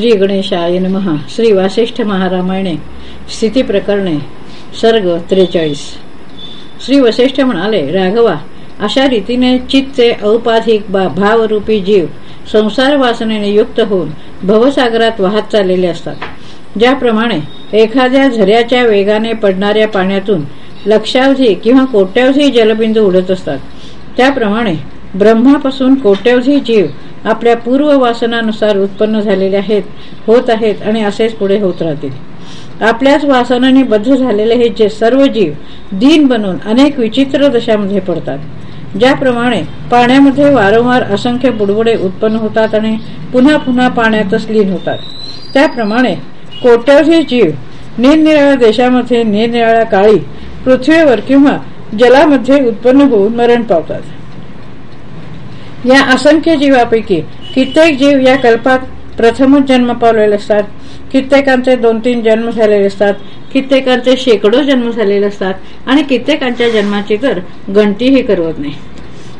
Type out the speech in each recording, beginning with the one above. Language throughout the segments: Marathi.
श्री गणेशाय महा श्री वासिष्ठ महारामायणे. स्थिती प्रकरणे. सर्ग त्रेचाळीस. श्री वसिष्ठ म्हणाले राघवा अशा रीतीने चित्ते औपाधिक भावरूपी जीव संसार वासनेने युक्त होऊन भवसागरात वाहत चाललेले असतात. ज्याप्रमाणे एखाद्या झऱ्याच्या वेगाने पडणाऱ्या पाण्यातून लक्षावधी किंवा कोट्यावधी जलबिंदू उडत असतात. त्याप्रमाणे ब्रह्मापासून कोट्यवधी जीव आपल्या पूर्व वासनानुसार उत्पन्न झालेले आहेत होत आहेत आणि असेच पुढे होत राहतील. आपल्याच वासनाने बद्ध झालेले हे जे सर्व जीव दीन बनून अनेक विचित्र दशामध्ये पडतात. ज्याप्रमाणे पाण्यामध्ये वारंवार असंख्य बुडबुडे उत्पन्न होतात आणि पुन्हा पुन्हा पाण्यातच लीन होतात. त्याप्रमाणे कोट्यवधी जीव निरनिराळ्या देशामध्ये निरनिराळ्या काळी पृथ्वीवर किंवा जलामध्ये उत्पन्न होऊन मरण पावतात. या असंख्य जीवापैकी कित्येक जीव या कल्पात प्रथमच जन्म पावलेले असतात. कित्येकांचे दोन तीन जन्म झालेले असतात. कित्येकांचे शेकडो जन्म झालेले असतात. आणि कित्येकांच्या जन्माची तर गणतीही करवत नाही.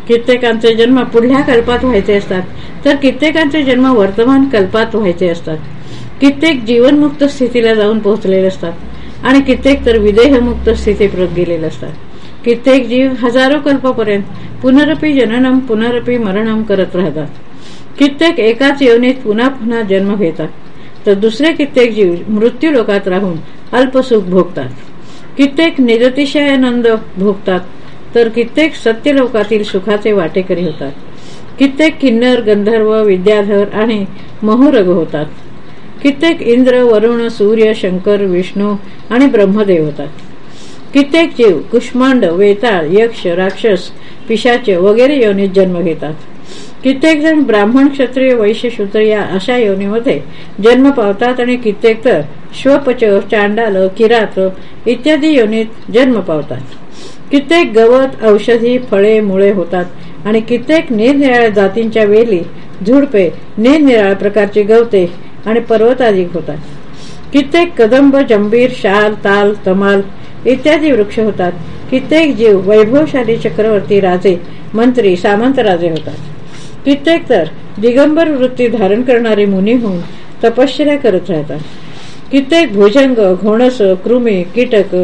कित्येकांचे जन्म पुढल्या कल्पात व्हायचे असतात. तर कित्येकांचे जन्म वर्तमान कल्पात व्हायचे असतात. कित्येक जीवनमुक्त स्थितीला जाऊन पोहोचलेले असतात. आणि कित्येक तर विदेहमुक्त स्थितीप्रत गेलेले असतात. कित्येक जीव हजारो कल्पपर्यंत पुनरपी जननम पुनरपी मरणम करत राहतात. कित्येक एकाच योनीत पुन्हा पुन्हा जन्म घेतात. तर दुसरे कित्येक जीव मृत्यू लोकात राहून अल्पसुख भोगतात. कित्येक निरतिशयानंद भोगतात तर कित्येक सत्यलोकातील सुखाचे वाटेकरी होतात. कित्येक किन्नर गंधर्व विद्याधर आणि महुरग होतात. कित्येक इंद्र वरुण सूर्य शंकर विष्णू आणि ब्रह्मदेव होतात. कित्येक जीव कुष्मांड वेताळ यक्ष राक्षस पिशाचे वगैरे योनीत जन्म घेतात. कित्येक जण ब्राह्मण क्षत्रिय वैश्य शूद्र या अशा योनीमध्ये जन्म पावतात आणि कित्येक तर श्वपच चांडाल किरात इत्यादी योनीत जन्म पावतात. कित्येक गवत औषधी फळे मुळे होतात आणि कित्येक निरनिराळ्या जातींच्या वेली झुडपे निरनिराळ्या प्रकारची गवते आणि पर्वताधिक होतात. कित्येक कदंब जंबीर शाल ताल तमाल इत्यादी वृक्ष होतात. कित्येक जीव वैभवशाली चक्रवर्ती राजे मंत्री सामंत राजे होतात. कित्येक तर दिगंबर वृत्ती धारण करणारे मुनी होऊन तपश्चर्या करत राहतात. कित्येक भुजंग घोणस कृमी कीटक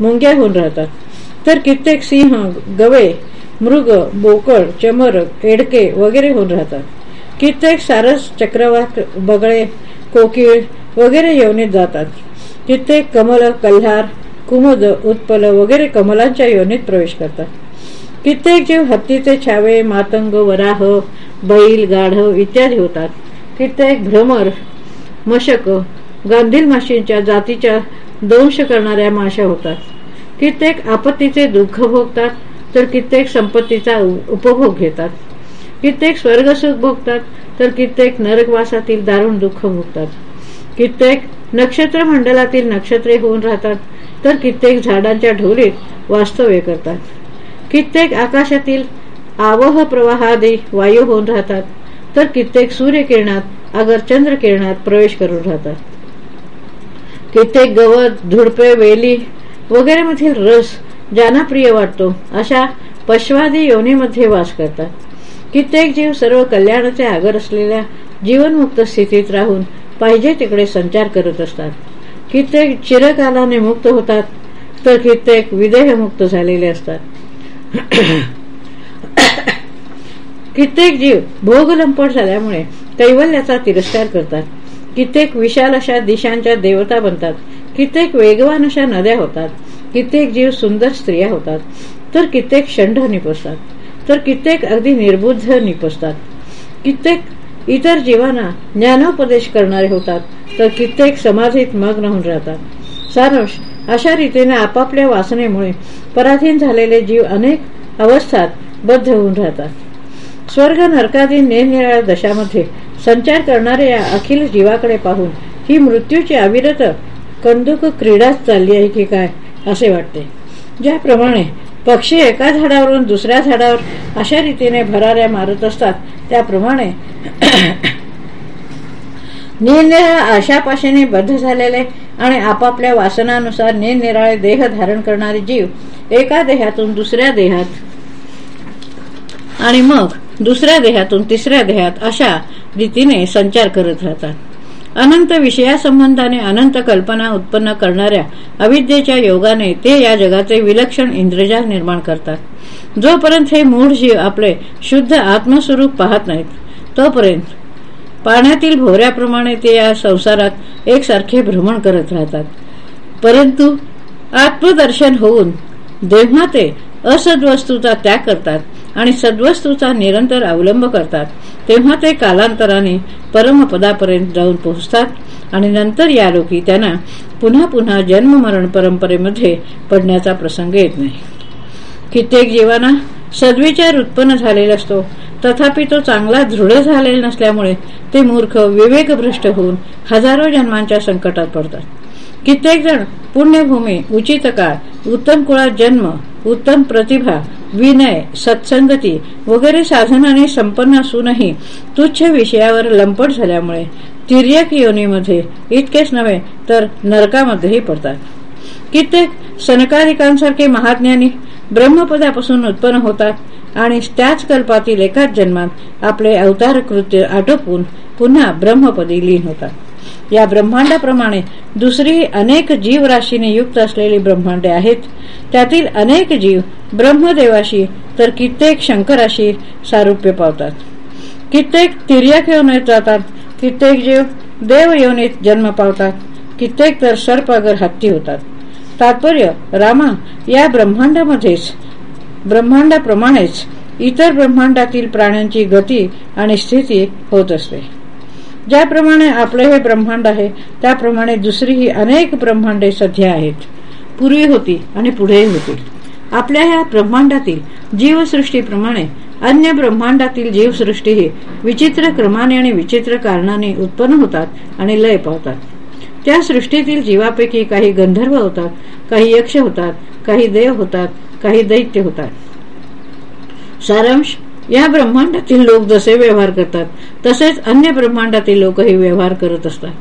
मुंग्या होऊन राहतात. तर कित्येक सिंह गवे मृग बोकड चमर एडके वगैरे होऊन राहतात. कित्येक सारस चक्रवात बगळे कोकिळ वगैरे येऊन जातात. कित्येक कमल कल्हार कुमुद उत्पल वगैरे कमलांच्या योनीत प्रवेश करतात. कित्येक जीव हत्तीचे छावे मातंग वराह बैल गाढव इत्यादी होतात. कित्येक भ्रमर मशक गांधील माशींच्या जातीच्या दंश करणाऱ्या माशा होतात. कित्येक आपत्तीचे दुःख भोगतात तर कित्येक संपत्तीचा उपभोग घेतात. कित्येक स्वर्गसुख भोगतात तर कित्येक नरकवासातील दारुण दुःख भोगतात. कित्येक नक्षत्र मंडलातील नक्षत्रे होऊन राहतात तर कित्येक झाडांच्या ढोलीत वास्तव्य करतात. कित्येक आकाशातील आवह प्रवाहादी वायू होऊन राहतात तर कित्येक सूर्यकिरणात अगर चंद्रकिरणात प्रवेश करून राहतात. कित्येक गवत झुडपे वेली वगैरे मधील रस ज्यांना प्रिय वाटतो अशा पश्वादी योनीमध्ये वास करतात. कित्येक जीव सर्व कल्याणाचे आगर असलेल्या जीवनमुक्त स्थितीत राहून पाहिजे तिकडे संचार करत असतात. कित्येक चिरकालाने मुक्त होतात तर कित्येक विदेहमुक्त झालेले असतात. कित्येक जीव भोगलंपट झाल्यामुळे कैवल्याचा तिरस्कार करतात. कित्येक विशाल अशा दिशांच्या देवता बनतात. कित्येक वेगवान अशा नद्या होतात. कित्येक जीव सुंदर स्त्रिया होतात. तर कित्येक षंढ निपसतात. तर कित्येक अगदी निर्बुद्ध निपसतात. कित्येक इतर जीवांना ज्ञानोपदेश करणारे होतात. तर कित्येक समाधीत मग्न होऊन राहतात सारंश अशा रीतीने आपापल्या वासनेमुळे पराधीन झालेले जीव अनेक अवस्थात बद्ध होऊन राहतात. स्वर्ग नरकादी निरनिराळ्या दशामध्ये संचार करणाऱ्या या अखिल जीवाकडे पाहून ही मृत्यूची अविरत कंदुक क्रीडाच चालली आहे की काय असे वाटते. ज्याप्रमाणे पक्षी एका झाडावरून दुसऱ्या झाडावर अशा रीतीने भराऱ्या मारत असतात त्याप्रमाणे निरनिराळ्या आशापाशीने बद्ध झालेले आणि आपापल्या वासनानुसार निरनिराळे देह धारण करणारे जीव एका देहातून दुसऱ्या देहात आणि मग दुसऱ्या देहातून तिसऱ्या देहात अशा रीतीने संचार करत राहतात. अनंत विषयासंबंधाने अनंत कल्पना उत्पन्न करणाऱ्या अविद्येच्या योगाने ते या जगाचे विलक्षण इंद्रजाल निर्माण करतात. जोपर्यंत हे मूळ जीव आपले शुद्ध आत्मस्वरूप पाहत नाहीत तोपर्यंत पाण्यातील भोवऱ्याप्रमाणे ते या संसारात एकसारखे भ्रमण करत राहतात. परंतु आत्मदर्शन होऊन जेव्हा ते असद्वस्तूचा त्याग करतात आणि सद्वस्तूचा निरंतर अवलंब करतात तेव्हा ते कालांतराने परमपदापर्यंत जाऊन पोहोचतात आणि नंतर या लोकी त्यांना पुन्हा पुन्हा जन्म मरण परंपरेमध्ये पडण्याचा प्रसंग येत नाही. कित्येक जीवांना सद्विचार उत्पन्न झालेला असतो. तथापि तो चांगला दृढ झालेला नसल्यामुळे ते मूर्ख विवेकभ्रष्ट होऊन हजारो जन्मांच्या संकटात पडतात. कित्येक जण पुण्यभूमी उचित काळ उत्तम कुळात जन्म उत्तम प्रतिभा विनय सत्संगती वगैरे साधनाने संपन्न असूनही तुच्छ विषयावर लंपट झाल्यामुळे तिर्यक योनीमध्ये इतकेच नव्हे तर नरकामध्येही पडतात. कित्येक सनकारिकांसारखे महाज्ञानी ब्रह्मपदापासून उत्पन्न होतात. आणि त्याच कल्पातील एकाच जन्मात आपले अवतार कृत्य आटोपून पुन्हा ब्रह्मपदी लीन होतात. या ब्रह्मांडाप्रमाणे दुसरी अनेक जीवराशीने युक्त असलेली ब्रह्मांडे आहेत. त्यातील अनेक जीव ब्रह्मदेवाशी तर कित्येक शंकराशी सारुप्य पावतात. कित्येक तिर्यक योनीत जातात कित्येक जीव देव योनीत जन्म पावतात कित्येक तर सर्पागर हत्ती होतात. तात्पर्य रामा या ब्रह्मांडामध्येच ब्रह्मांडाप्रमाणेच इतर ब्रह्मांडातील प्राण्यांची गती आणि स्थिती होत असते. ज्याप्रमाणे आपले हे ब्रह्मांड आहे त्याप्रमाणे दुसरीही अनेक ब्रह्मांडे सध्या आहेत. पूर्वी होती आणि पुढेही होती. आपल्या ह्या ब्रह्मांडातील जीवसृष्टीप्रमाणे अन्य ब्रह्मांडातील जीवसृष्टीही विचित्र क्रमाने आणि विचित्र कारणाने उत्पन्न होतात आणि लय पावतात. त्या सृष्टीतील जीवापैकी काही गंधर्व होतात काही यक्ष होतात काही देव होतात काही दैत्य होतात. सारांश या ब्रह्मांडातील लोक जसे व्यवहार करतात तसेच अन्य ब्रह्मांडातील लोकही व्यवहार करत असतात.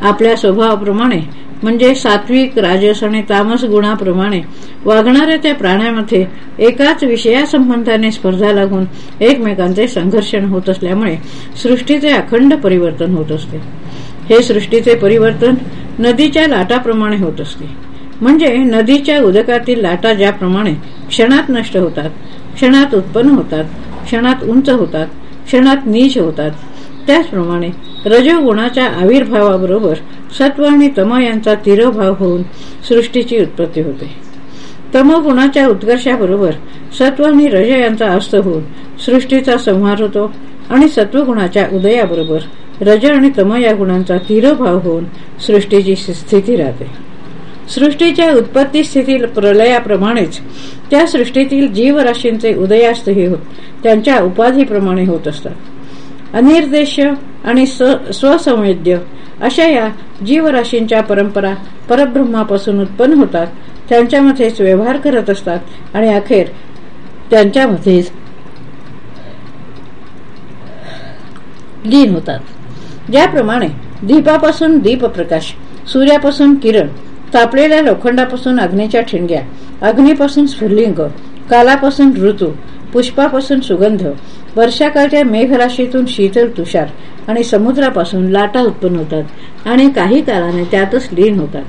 आपल्या स्वभावाप्रमाणे म्हणजे सात्विक राजस आणि तामस गुणाप्रमाणे वागणाऱ्या त्या प्राण्यामध्ये एकाच विषयासंबंधाने स्पर्धा लागून एकमेकांचे संघर्षण होत असल्यामुळे सृष्टीचे अखंड परिवर्तन होत असते. हे सृष्टीचे परिवर्तन नदीच्या लाटाप्रमाणे होत असते. म्हणजे नदीच्या उदकातील लाटा ज्याप्रमाणे क्षणात नष्ट होतात क्षणात उत्पन्न होतात क्षणात उंच होतात क्षणात नीच होतात त्याचप्रमाणे रजोगुणाच्या आविर्भावाबरोबर सत्व आणि तम यांचा तिरोभाव होऊन सृष्टीची उत्पत्ती होते. तमगुणाच्या उत्कर्षाबरोबर सत्व आणि रज यांचा अस्त होऊन सृष्टीचा संहार होतो आणि सत्वगुणाच्या उदयाबरोबर रज आणि तम या गुणांचा तिरोभाव होऊन सृष्टीची स्थिती राहते. सृष्टीच्या उत्पत्ती स्थिती प्रलयाप्रमाणेच त्या सृष्टीतील जीवराशींचे उदयास्तही होत त्यांच्या उपाधीप्रमाणे होत असतात. अनिर्देश आणि स्वसंवेद्य अशा या जीवराशींच्या परंपरा परब्रह्मापासून उत्पन्न होतात त्यांच्यामध्येच व्यवहार करत असतात आणि अखेर त्यांच्यामध्येच लीन होतात. ज्याप्रमाणे दीपापासून दीपप्रकाश सूर्यापासून किरण तापलेल्या लोखंडापासून अग्नीच्या ठिणग्या अग्नीपासून स्फुल्लिंग कालापासून ऋतू पुष्पापासून सुगंध वर्षाकाळच्या मेघराशीतून शीतल तुषार आणि समुद्रापासून लाटा उत्पन्न होतात आणि काही काळाने त्यातच लीन होतात.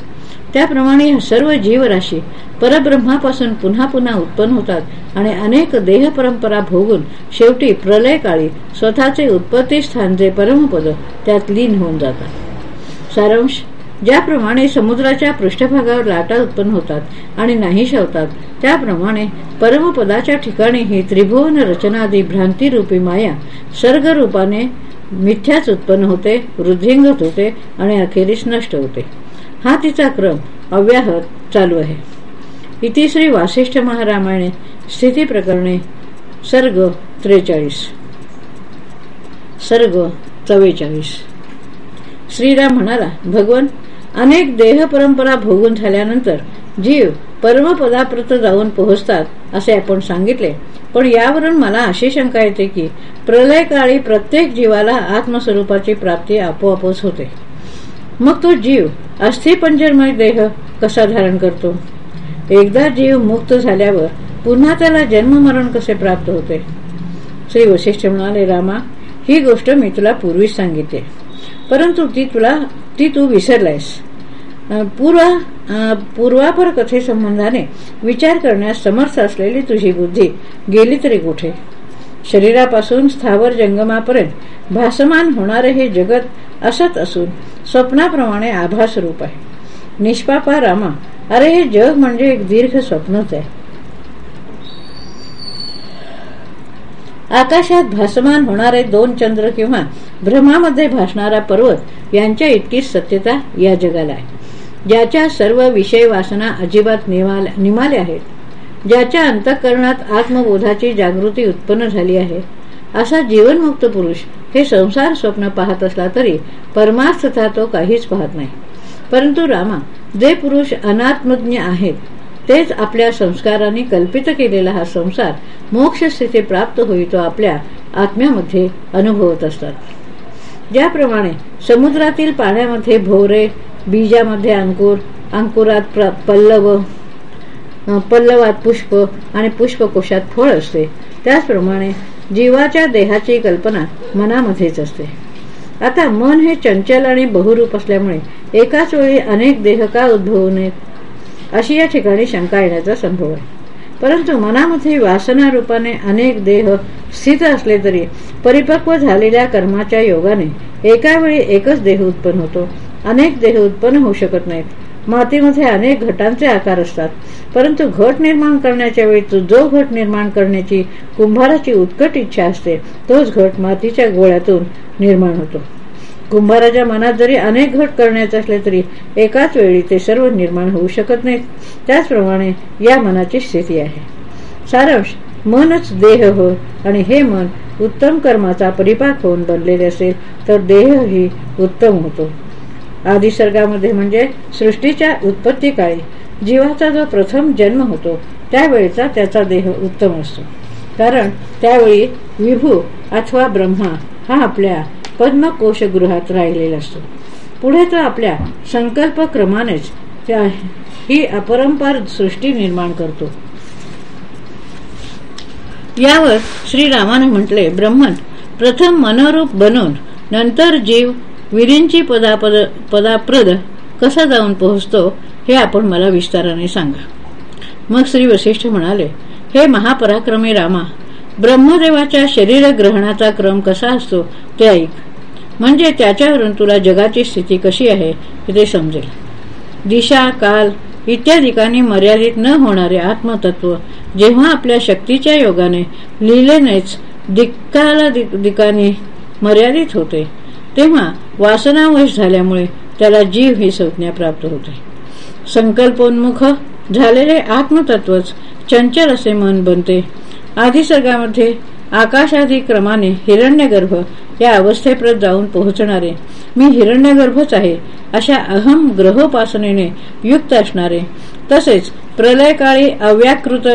त्याप्रमाणे सर्व जीवराशी परब्रह्मापासून पुन्हा पुन्हा उत्पन्न होतात आणि अनेक देह परंपरा भोगून शेवटी प्रलयकाळी स्वतःचे उत्पत्ती स्थान जे परमपद त्यात लीन होऊन जातात. सारांश ज्याप्रमाणे समुद्राच्या पृष्ठभागावर लाटा उत्पन्न होतात आणि नाही होतात त्याप्रमाणे परमपदाच्या ठिकाणी ही त्रिभुवन रचनादी भ्रांतीरूपी माया सर्ग रूपाने मिथ्याच उत्पन्न होते वृद्धिंगत होते आणि अखेरीस नष्ट होते. हा तिचा क्रम अव्याहत चालू आहे. इति श्री वासिष्ठ महारामायणे स्थिती प्रकरणे सर्ग त्रेचाळीस. सर्ग चव्वेचाळीस. श्रीराम म्हणाला भगवन अनेक देह परंपरा भोगून झाल्यानंतर जीव परमपदाप्रत जाऊन पोहोचतात असे आपण सांगितले. पण यावरून मला अशी शंका येते की प्रलय काळी प्रत्येक जीवाला आत्मस्वरूपाची प्राप्ती आपोआपच होते. मग तो जीव अस्थिपंजरमय देह कसा धारण करतो? एकदा जीव मुक्त झाल्यावर पुन्हा त्याला जन्ममरण कसे प्राप्त होते? श्री वशिष्ठ म्हणाले रामा ही गोष्ट मी तुला पूर्वीच सांगितले. परंतु ती तुला ती तू विसरलायस पूर्वा पूर्वापर कथेसंबंधाने विचार करण्यास समर्थ असलेली तुझी बुद्धी गेली तरी कुठे? शरीरापासून स्थावर जंगमापर्यंत भासमान होणारे हे जगत असत असून स्वप्नाप्रमाणे आभास रूप आहे. निष्पापा रामा अरे हे जग म्हणजे एक दीर्घ स्वप्नच आहे. आकाशात भासमान होणारे दोन चंद्र किंवा भ्रमामध्ये भासणारा पर्वत यांच्या इतकीच सत्यता या जगाला आहे. ज्याच्या सर्व विषय वासना अजिबात निमाल्या आहेत. ज्याच्या अंतःकरणात आत्मबोधाची जागृती उत्पन्न झाली आहे. असा जीवनमुक्त पुरुष हे संसार स्वप्न पाहत असला तरी परमार्थता तो काहीच पाहत नाही. परंतु रामा जे पुरुष अनात्मज्ञ आहेत तेच आपल्या संस्काराने कल्पित केलेला हा संसार मोक्षस्थिती प्राप्त होई तो आपल्या आत्म्यामध्ये अनुभवत असतात. ज्याप्रमाणे समुद्रातील पाण्यामध्ये भोवरे बीजामध्ये अंकुर अंकुरात पल्लव पल्लवात पुष्प आणि पुष्पकोशात फळ असते. त्याचप्रमाणे जीवाच्या देहाची कल्पना मनामध्येच असते. आता मन हे चंचल आणि बहुरूप असल्यामुळे एकाच वेळी अनेक देह का उद्भवू नयेत? अशी या ठिकाणी शंका येण्याचा संभव आहे. परंतु मनामध्ये वासना रूपाने अनेक देह स्थित असले तरी परिपक्व झालेल्या कर्माच्या योगाने एका वेळी एकच देह उत्पन्न होतो. अनेक देह उत्पन्न होऊ शकत नाहीत. मातीमध्ये अनेक घटांचे आकार असतात. परंतु घट निर्माण करण्याच्या वेळी जो घट निर्माण करण्याची कुंभाराची उत्कट इच्छा असते तोच घट मातीच्या गोळ्यातून निर्माण होतो. कुंभाराच्या मनात जरी अनेक घट करण्याचे असले तरी एकाच वेळी ते सर्व निर्माण होऊ शकत नाहीत. त्याचप्रमाणे या मनाची स्थिती आहे. सारांश मनच देह हो आणि हे मन उत्तम कर्माचा परिपाक होऊन बनलेले असेल तर देहही उत्तम होतो. आदिसर्गामध्ये म्हणजे सृष्टीच्या उत्पत्ती काळी जीवाचा जो प्रथम जन्म होतो त्यावेळेचा त्याचा देह उत्तम असतो. कारण त्यावेळी विभू अथवा ब्रह्मा हा आपल्या पद्मकोशगृहात राहिलेला असतो. पुढे तर आपल्या संकल्प क्रमानेच ही अपरंपार सृष्टी निर्माण करतो. यावर श्रीरामाने म्हटले ब्रह्मन प्रथम मनोरूप बनवून नंतर जीव विरींची पदापद पदाप्रद कसा जाऊन पोहोचतो हे आपण मला विस्ताराने सांगा. मग श्री वशिष्ठ म्हणाले हे महापराक्रमी रामा ब्रह्मदेवाच्या शरीर ग्रहणाचा क्रम कसा असतो ते ऐक. म्हणजे त्याच्यावरून तुला जगाची स्थिती कशी आहे ते समजेल. दिशा काल इत्यादिकांनी मर्यादित न होणारे आत्मतत्व जेव्हा आपल्या शक्तीच्या योगाने लिहिलेनेच दिक्काला दिकाने मर्यादित होते तेव्हा वासनावश झाल्यामुळे त्याला जीव ही संज्ञा प्राप्त होते. संकल्पोन्मुख झालेले आत्मतत्वच चंचल असे मन बनते आदिसर्गामध्ये आकाशादी क्रमाने हिरण्यगर्भ या अवस्थेप्रत जाऊन पोहोचणारे. मी हिरण्यगर्भच आहे अशा अहम ग्रहोपासनेने युक्त असणारे. तसेच प्रलयकाळी अव्याकृत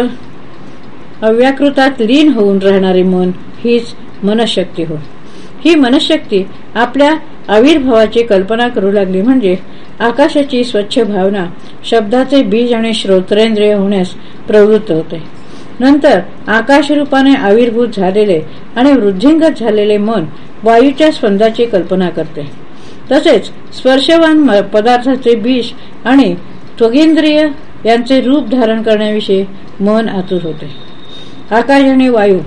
अव्याकृतात लीन होऊन राहणारे मन हीच मनशक्ती हो ही मनशक्ती आपल्या आविर्भावाची कल्पना करू लागली म्हणजे आकाशाची स्वच्छ भावना शब्दाचे बीज आणि श्रोत्रेंद्रिय होण्यास प्रवृत्त होते. नंतर आकाशरूपाने आविर्भूत झालेले आणि वृद्धिंगत झालेले मन वायूच्या स्पंदाची कल्पना करते. तसेच स्पर्शवान पदार्थाचे विष आणि त्वगेंद्रिय यांचे रूप धारण करण्याविषयी मन आतुर होते. आकाश आणि वायू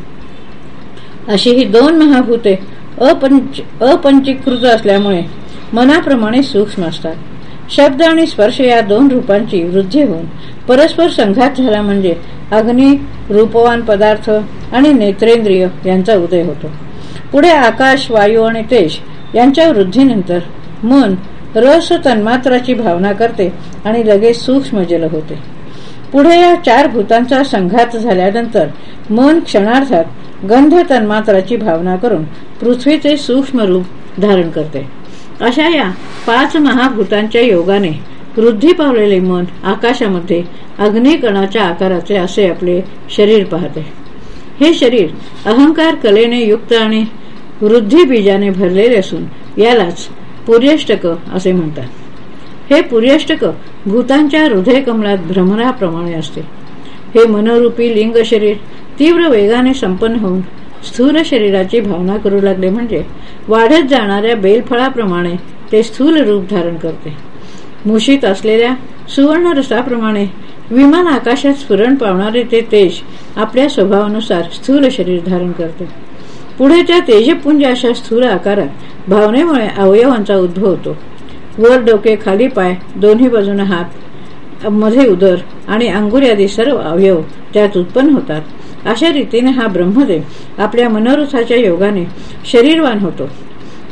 अशी ही दोन महाभूते अपंच अपंचीकृत असल्यामुळे मनाप्रमाणे सूक्ष्म असतात. शब्द आणि स्पर्श या दोन रूपांची वृद्धी होऊन परस्पर संघात झाला म्हणजे अग्नी रूपवान पदार्थ आणि नेत्रेंद्रिय यांचा उदय होतो. पुढे आकाश वायू आणि तेज यांच्या वृद्धीनंतर मन रस तन्मात्राची भावना करते आणि लगेच सूक्ष्म जल होते. पुढे या चार भूतांचा संघात झाल्यानंतर मन क्षणार्थात गंध तन्मात्राची भावना करून पृथ्वीचे सूक्ष्म रूप धारण करते. अशा या पाच महाभूतांच्या योगाने वृद्धी पावलेले मन आकाशामध्ये अग्निकणाच्या आकाराचे असे आपले शरीर पाहते. हे शरीर अहंकार कलेने युक्त आणि वृद्धी बीजाने भरलेले असून यालाच पुर्यष्टक असे म्हणतात. हे पुर्यष्टक भूतांच्या हृदय कमलात भ्रमराप्रमाणे असते. हे मनोरूपी लिंग शरीर तीव्र वेगाने संपन्न होऊन स्थूल शरीराची भावना करू लागले म्हणजे वाढत जाणाऱ्या बेलफळाप्रमाणे ते स्थूल रूप धारण करते. मुशीत असलेल्या सुवर्ण रसाप्रमाणे विमान आकाशात स्फुरण पावणारे ते तेज आपल्या स्वभावानुसार स्थूल शरीर धारण करते. पुढे त्या तेजपुंज अशा स्थूल आकारात भावनेमुळे अवयवांचा उद्भव होतो. वर डोके खाली पाय दोन्ही बाजूने हात मध्ये उदर आणि अंगुर आदी सर्व अवयव त्यात उत्पन्न होतात. अशा रीतीने हा ब्रह्मदेव आपल्या मनरुथाच्या योगाने शरीरवान होतो.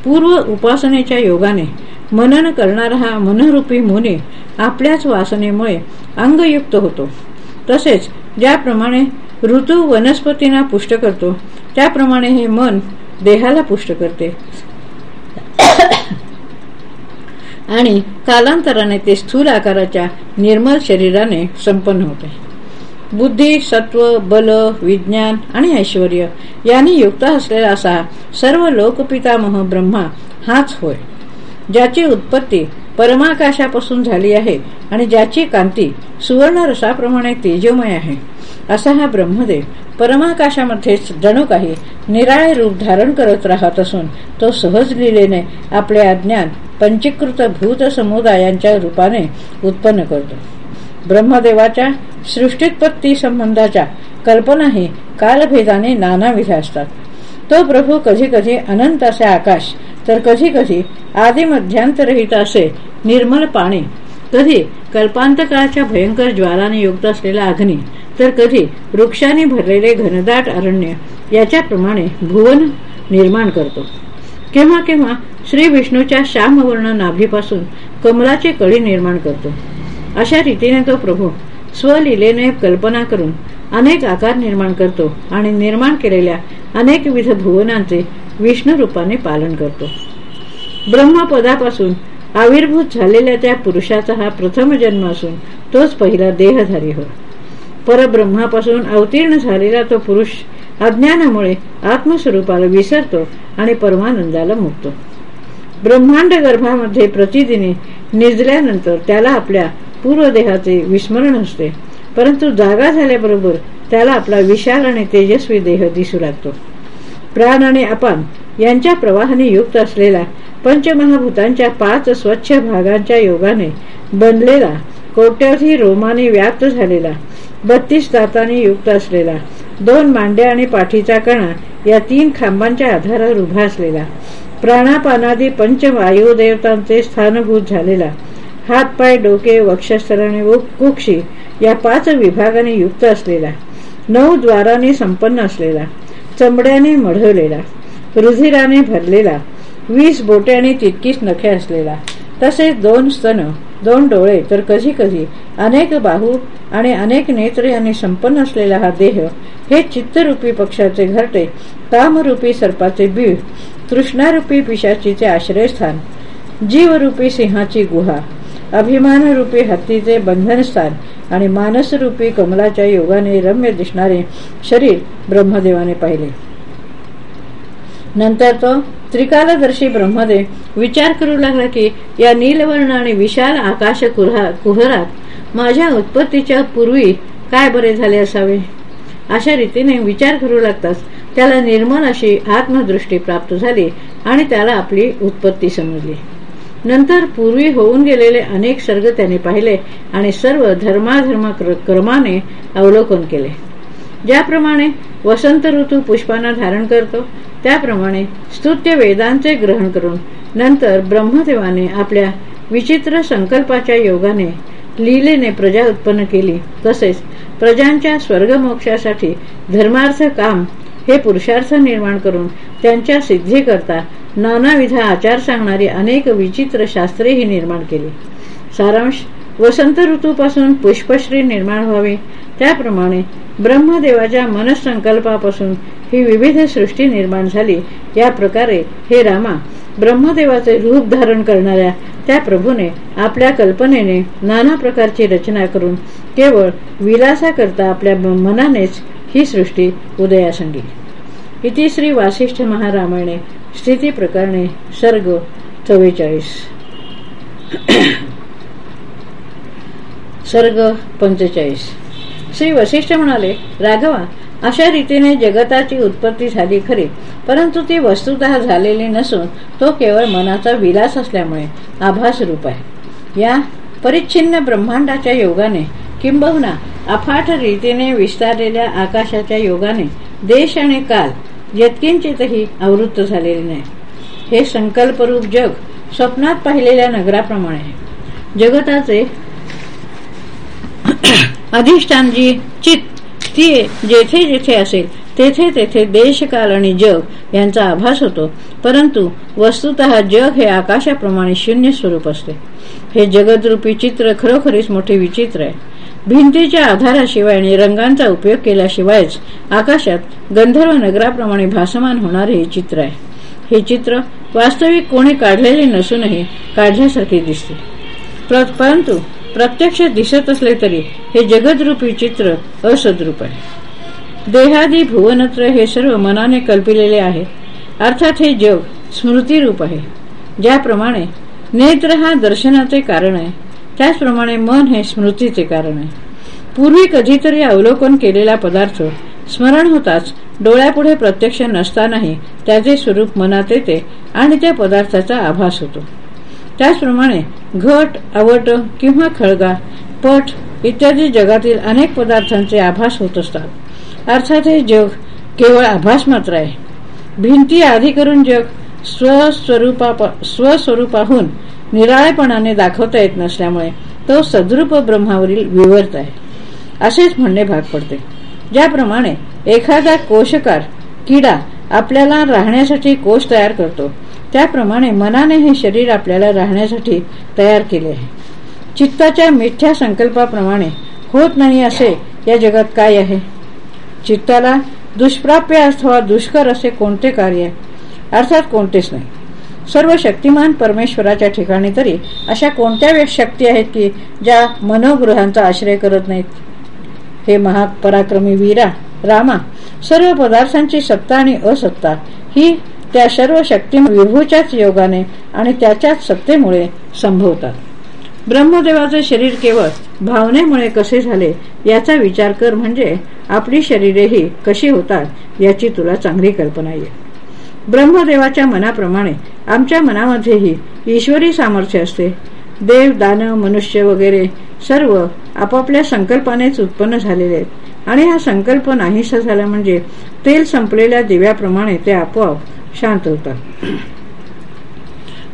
पूर्व उपासनेच्या योगाने मनन करणारा हा मनरूपी मुनी आपल्याच वासनेमुळे अंगयुक्त होतो. तसेच ज्याप्रमाणे ऋतू वनस्पतींना पुष्ट करतो त्याप्रमाणे हे मन देहाला पुष्ट करते. आणि कालांतराने ते स्थूल आकाराच्या निर्मल शरीराने संपन्न होते. बुद्धी सत्व बल विज्ञान आणि ऐश्वर यांनी युक्त असलेला असा सर्व लोकपितामह ब्रह्मा हाच होय ज्याची उत्पत्ती परमाकाशापासून झाली आहे आणि ज्याची कांती सुवर्णरसाप्रमाणे तेजोमय आहे. असा हा ब्रह्मदेव परमाकाशामध्येच जणू काही निराळे रूप धारण करत राहत असून तो सहज लिलेने आपले अज्ञान पंचीकृत भूत समुदायांच्या रूपाने उत्पन्न करतो. ब्रह्मदेवाच्या सृष्टीत्पत्ती संबंधाच्या कल्पनाही कालभेदाने नानाविध असतात. तो प्रभू कधी कधी अनंत असे आकाश तर कधी कधी आदिमध्यांतरहित असे निर्मल पाणी कधी कल्पांतकाळाच्या भयंकर ज्वालाने युक्त असलेला अग्नी तर कधी वृक्षाने भरलेले घनदाट अरण्य याच्याप्रमाणे भुवन निर्माण करतो. केव्हा केव्हा श्री विष्णूच्या श्यामवर्ण नाभीपासून कमलाचे कळी निर्माण करतो. अशा रीतीने तो प्रभू स्वलिलेने कल्पना करून अनेक आकार निर्माण करतो आणि निर्माण केलेल्या अनेक विध भुवनांचे विष्णू रूपाने पालन करतो. ब्रह्मपदापासून आविर्भूत झालेल्या त्या पुरुषाचा हा प्रथम जन्म असून तोच पहिला देहधारी हो परब्रह्मापासून अवतीर्ण झालेला तो पुरुष अज्ञानामुळे आत्मस्वरूपाला विसरतो आणि परमानंदाला मुक्तो. ब्रह्मांड गर्भामध्ये प्रतिदिने निजल्यानंतर त्याला आपल्या पूर्वदेहाचे विस्मरण असते. परंतु जागा झाल्याबरोबर त्याला आपला विशाल आणि तेजस्वी देह दिसू लागतो. प्राण आणि अपान यांच्या प्रवाहाने युक्त असलेला पंचमहाभूतांच्या पाच स्वच्छ भागांच्या योगाने बनलेला कोट्यावधी रोमाने व्याप्त झालेला बत्तीस दातांनी युक्त असलेला दोन मांड्या आणि पाठीचा कणा या तीन खांबांच्या आधारावर उभा असलेला प्राणापानादी पंच वायुदेवतांचे स्थानभूत झालेला हातपाय डोके वक्षस्थळ आणि कुक्षी या पाच विभागाने युक्त असलेला नऊ द्वाराने संपन्न असलेला चमड्याने मढवलेला रुधिराने भरलेला वीस बोट्याने तितकीच नखे असलेला तसेच दोन स्तन दोन डोळे तर कधी कधी अनेक बाहू आणि अनेक नेत्र यांनी संपन्न असलेला हा देह हे चित्तरूपी पक्षाचे घरटे कामरूपी सर्पाचे बीळ तृष्णारूपी पिशाचीचे आश्रयस्थान जीवरूपी सिंहाची गुहा अभिमानरूपी हत्तीचे बंधनस्थान आणि मानसरूपी कमलाच्या योगाने रम्य दिसणारे शरीर ब्रह्मदेवाने पाहिले. नंतर तो त्रिकालदर्शी ब्रह्मदेव विचार करू लागला की या नीलवर्ण आणि विशाल आकाश कुहरात माझ्या उत्पत्तीच्या पूर्वी काय बरे झाले असावे? अशा रीतीने विचार करू लागताच त्याला निर्मल अशी आत्मदृष्टी प्राप्त झाली आणि त्याला आपली उत्पत्ती समजली. नंतर पूर्वी होऊन गेलेले अनेक सर्ग त्याने पाहिले आणि सर्व धर्माधर्म क्रमाने अवलोकन केले. ज्याप्रमाणे वसंत ऋतू पुष्पांना धारण करतो त्याप्रमाणे स्तुत्य वेदांचे ग्रहण करून नंतर ब्रह्मदेवाने आपल्या विचित्र संकल्पाच्या योगाने लीलेने प्रजा उत्पन्न केली. तसेच प्रजांच्या स्वर्गमोक्षासाठी धर्मार्थ काम हे पुरुषार्थ निर्माण करून त्यांच्या सिद्धीकरता नानाविध आचार सांगणारी अनेक विचित्र शास्त्रेही निर्माण केली. सारांश वसंत ऋतूपासून पुष्पश्री निर्माण व्हावी. त्याप्रमाणे ब्रह्मदेवाच्या मनसंकल्पापासून ही विविध सृष्टी निर्माण झाली. या प्रकारे हे रामा ब्रह्मदेवाचे रूप धारण करणाऱ्या त्या प्रभूने आपल्या कल्पनेने नाना प्रकारची रचना करून केवळ विलासाकरता आपल्या मनानेच ही सृष्टी उदयासंगी इति श्री वासिष्ठ महारामायणे स्थिती प्रकरणे सर्ग चव्वेचाळीस. सर्ग पंचेचाळीस. श्री वशिष्ठ म्हणाले राघवा अशा रीतीने जगताची उत्पत्ती झाली खरी परंतु ती वस्तुत झालेली नसून तो केवळ मनाचा विलास असल्यामुळे आभास रूप आहे. या परिच्छिन्न ब्रह्मांडाच्या योगाने किंबहुना अफाट रीतीने विस्तारलेल्या आकाशाच्या योगाने देश आणि काल यत्किंचितही आवृत्त झालेले नाही. हे संकल्परूप जग स्वप्नात पाहिलेल्या नगराप्रमाणे जगताचे अधिष्ठान जी चित ती जेथे जेथे असेल तेथे तेथे देशकाल आणि जग यांचा आभास होतो. परंतु वस्तुत जग हे आकाशाप्रमाणे शून्य स्वरूप असते. हे जगदरूपी चित्र खरोखरीच मोठे विचित्र आहे. भिंतीच्या आधाराशिवाय आणि रंगांचा उपयोग केल्याशिवायच आकाशात गंधर्व नगराप्रमाणे भासमान होणारे हे चित्र आहे. हे चित्र वास्तविक कोणी काढलेले नसूनही काढल्यासारखे दिसते. परंतु प्रत्यक्ष दिसत असले तरी हे जगदरूपी चित्र असद्रूप आहे. देहादी भुवनत्र हे सर्व मनाने कल्पिलेले आहे. अर्थात हे जग स्मृतीरूप आहे. ज्याप्रमाणे नेत्र हा दर्शनाचे कारण आहे. त्याचप्रमाणे मन हे स्मृतीचे कारण आहे. पूर्वी कधीतरी अवलोकन केलेला पदार्थ स्मरण होताच डोळ्यापुढे प्रत्यक्ष नसतानाही त्याचे स्वरूप मनात येते आणि त्या पदार्थाचा आभास होतो. त्याचप्रमाणे घट आवट किंवा खळगा पट इत्यादी जगातील अनेक पदार्थांचे आभास होत असतात. अर्थात हे जग केवळ आभास मात्र आहे. भिंती आधी करून जग स्वस्वरूपा स्वस्वरूपाहून निराळेपणाने दाखवता येत नसल्यामुळे तो सद्रूप ब्रह्मावरील विवर्त आहे. असेच म्हणणे भाग पडते. ज्याप्रमाणे एखादा कोशकार किडा आपल्याला राहण्यासाठी कोश तयार करतो त्याप्रमाणे मनाने हे शरीर आपल्याला राहण्यासाठी तयार केले आहे. चित्ताच्या मिठ्या संकल्पाप्रमाणे होत नाही असे या जगात काय आहे? चित्ताला दुष्प्राप्य अथवा दुष्कर असे कोणते कार्य? अर्थात कोणतेच नाही. सर्व शक्तिमान परमेश्वराच्या ठिकाणी तरी अशा कोणत्या शक्ती आहेत की ज्या मनोगृहांचा आश्रय करत नाहीत? हे महापराक्रमी वीरा रामा सर्व पदार्थांची सत्ता आणि असत्ता ही त्या सर्व शक्ती विभूच्याच योगाने आणि त्याच्याच सत्तेमुळे संभवतात. ब्रह्मदेवाचे शरीर केवळ भावनेमुळे कसे झाले याचा विचार कर म्हणजे आपली शरीरेही कशी होतात याची तुला चांगली कल्पना येईल. ब्रह्मदेवाच्या मनाप्रमाणे आमच्या मनामध्येही ईश्वरी सामर्थ्य असते. देव दानव मनुष्य वगैरे सर्व आपापल्या संकल्पानेच उत्पन्न झालेले आहेत. आणि हा संकल्प नाहीसा झाला म्हणजे तेल संपलेल्या दिव्याप्रमाणे ते आपोआप शांत होतात.